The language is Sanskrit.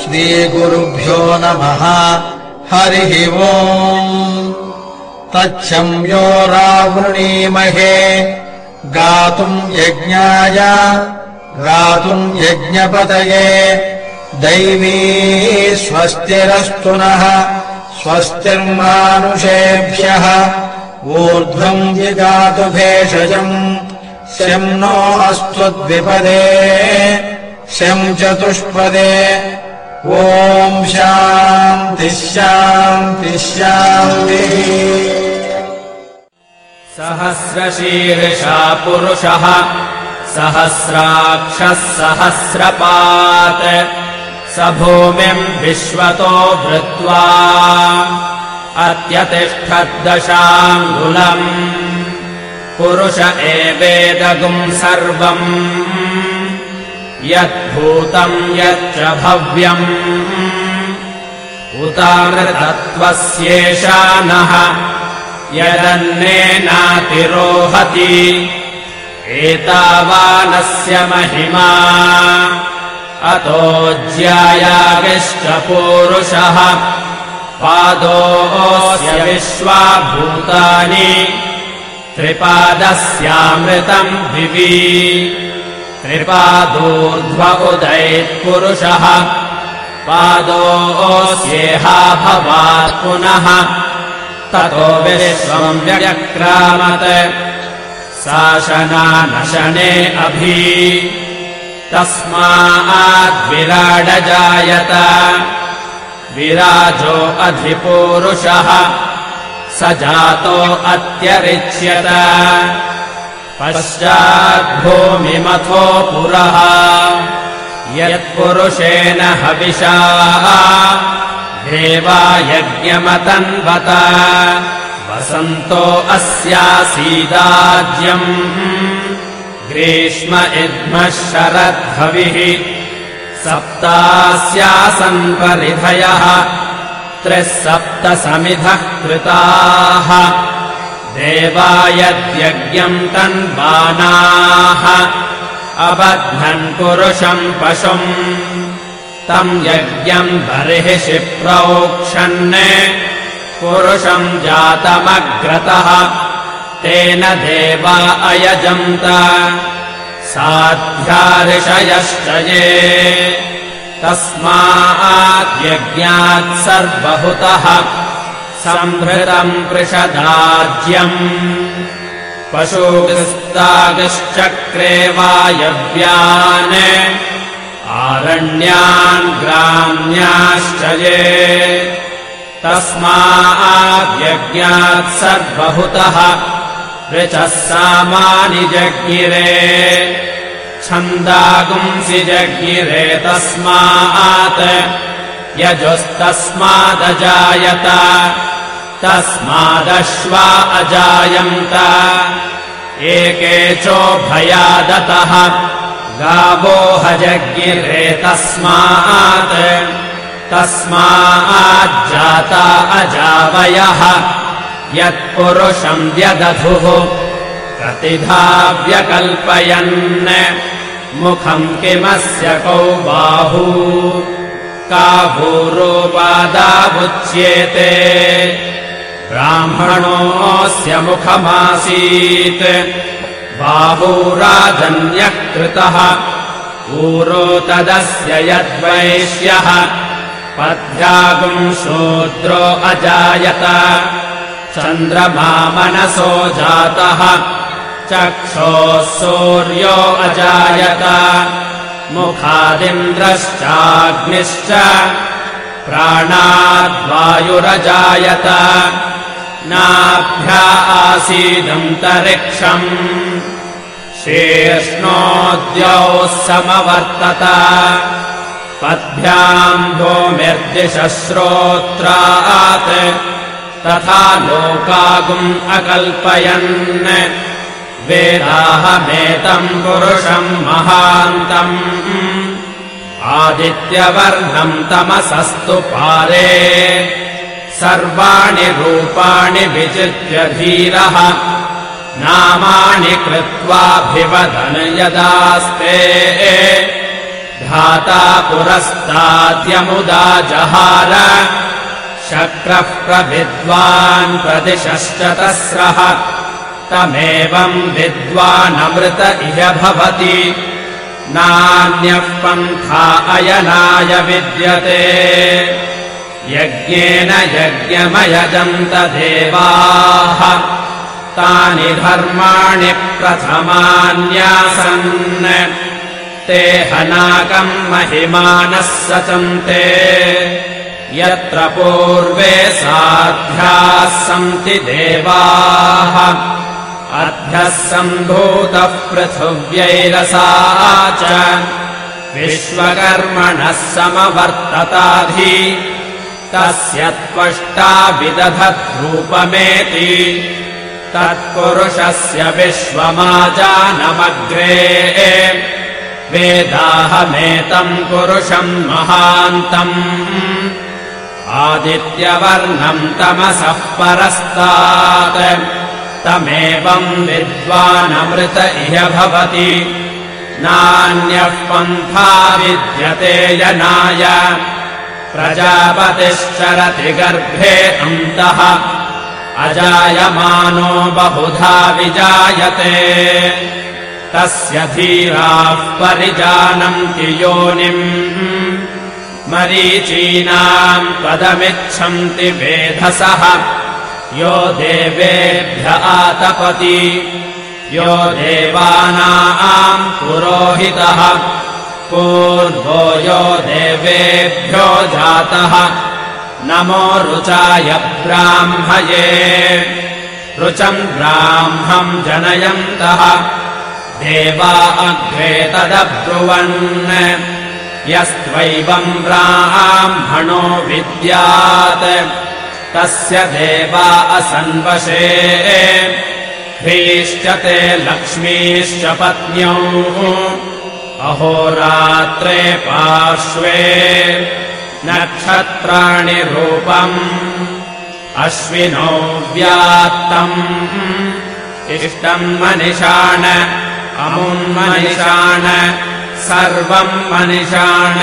श्रीगुरुभ्यो नमः। हरिः ओम्। तच्छम्यो रावृणीमहे गातुम् यज्ञाय गातुम् यज्ञपतये। दैवी स्वस्तिरस्तु नः स्वस्तिर्मानुषेभ्यः। ऊर्ध्वम् जिगातु भेषजम् शम् नो अस्त्वद्विपदे शम् चतुष्पदे ॐ शान्तिः सहस्रशीर्षा पुरुषः सहस्राक्षः सहस्रपात् स भूमिम् विश्वतो भृत्वा अत्यतिष्ठद्दशाङ्गुलम्। पुरुष एवेदगुम् सर्वम् यद्भूतम् यच्च भव्यम् उतामृतत्वस्येषा नः यदन्नेनातिरोहति एतावानस्य महिमा। अतो ज्यायाविष्टपूरुषः पादोऽस्य विश्वाभूतानि। त्रिपादस्यामृतम् दिवि त्रिपादोर्ध्व पादोऽस्येहा भवात् पुनः। ततो विश्वम् व्यक्रामत् शासनानशने अभि। तस्माद्विराडजायत विराजो अधिपूरुषः। स जातो अत्यरिच्यत पश्चाद्भूमिमथो पुरः। यत्पुरुषेण हविषा। देवा यज्ञमतन्वत। वसन्तो अस्यासीदाज्यम्। ग्रीष्म इद्मः शरद्भविः। सप्तास्यासन् परिधयः त्रिः सप्त समिधः कृताः देवा यद्यज्ञम् तन्वानाः। अबध्नन् पुरुषम् पशुम्। तम् यज्ञम् बर्हिषि प्रोक्षन्। पुरुषम् जातमग्रतः। तेन देवा अयजन्त। साध्याऋषयश्च ये तस्माद्यज्ञात् सर्वहुतः सम्भृतम् पृषदाज्यम् पशुगिस्तागिश्चक्रे वायव्यान् आरण्यान् ग्राम्याश्च ये तस्माद्यज्ञात् ऋचः सामानि जज्ञिरे छन्दागुंसि जज्ञिरे तस्मात् यजुस्तस्मादजायत तस्मादश्वा अजायन्त। एके चोभयादतः गावो हजज्ञिरे तस्मात्। तस्माज्जाता अजावयः। यत्पुरुषम् व्यदधुः। प्रतिधा व्यकल्पयन्। मुखम् किमस्य कौ बाहू। का भूरोपादावुच्येते ब्राह्मणोऽस्य मुखमासीत्। बाहूराजन्यकृतः ऊरो तदस्य यद्वैश्यः पद्भ्यागुम् शूद्रो अजायत। चन्द्रमा मनसो जातः। चक्षोः सूर्यो अजायत। मुखादिन्द्रश्चाग्निश्च। प्राणाद्वायुरजायत नाभ्या आसीदन्तरिक्षम् शेष्णोद्यौ समवर्तत। पद्भ्याम् भूमिर्दिशश्रोत्रात् तथा लोकागुम् अकल्पयन्। वेदाहमेतम् पुरुषम् महान्तम्। आदित्यवर्णम् तमसस्तु पारे सर्वाणि रूपाणि विचित्य धीरः। नामानि कृत्वाभिवदन् यदास्ते। धाता पुरस्ताद्यमुदा जहार। शक्रः प्रविद्वान् प्रदिशश्च तस्रः। तमेवम् विद्वानमृत इह भवति। नान्यः पन्था अयनाय विद्यते यज्ञेन यज्ञमयजन्त देवाः तानि धर्माणि प्रथमान्यासन्। ते हनाकम् महिमानः सचन्ते। यत्र पूर्वे साध्याः सन्ति देवाः। अध्यः सम्भूतः पृथिव्यैरसा च। विश्वकर्मणः समवर्तताधि तस्य त्वष्टा विदधद्रूपमेति तत्पुरुषस्य विश्वमाजानमग्रे। वेदाहमेतम् पुरुषम् महान्तम्। आदित्यवर्णम् तमसः परस्तात्। तमेवम् विद्वानमृत इह भवति। नान्यः पन्था विद्यते यनाय प्रजापतिश्चरति गर्भे अन्तः। अजायमानो बहुधा विजायते। तस्य धीराः परिजानन्ति योनिम्। मरीचीनाम् पदमिच्छन्ति वेधसः। यो देवेभ्य आतपति। यो देवानाम् पुरोहितः पूर्वो यो देवेभ्यो जातः। नमो रुचाय ब्राह्मये। रुचम् ब्राह्मम् जनयन्तः। देवा अग्रे तदब्रुवन् यस्त्वैवम् ब्राह्मणो विद्यात्। तस्य देवा असन्वशे। ह्रीश्च ते लक्ष्मीश्च पत्न्यौ अहोरात्रे पार्श्वे नक्षत्राणि रूपम् अश्विनो व्यात्तम् इष्टम् मनिषाण अमुन्मनिषाण सर्वम् मनिषाण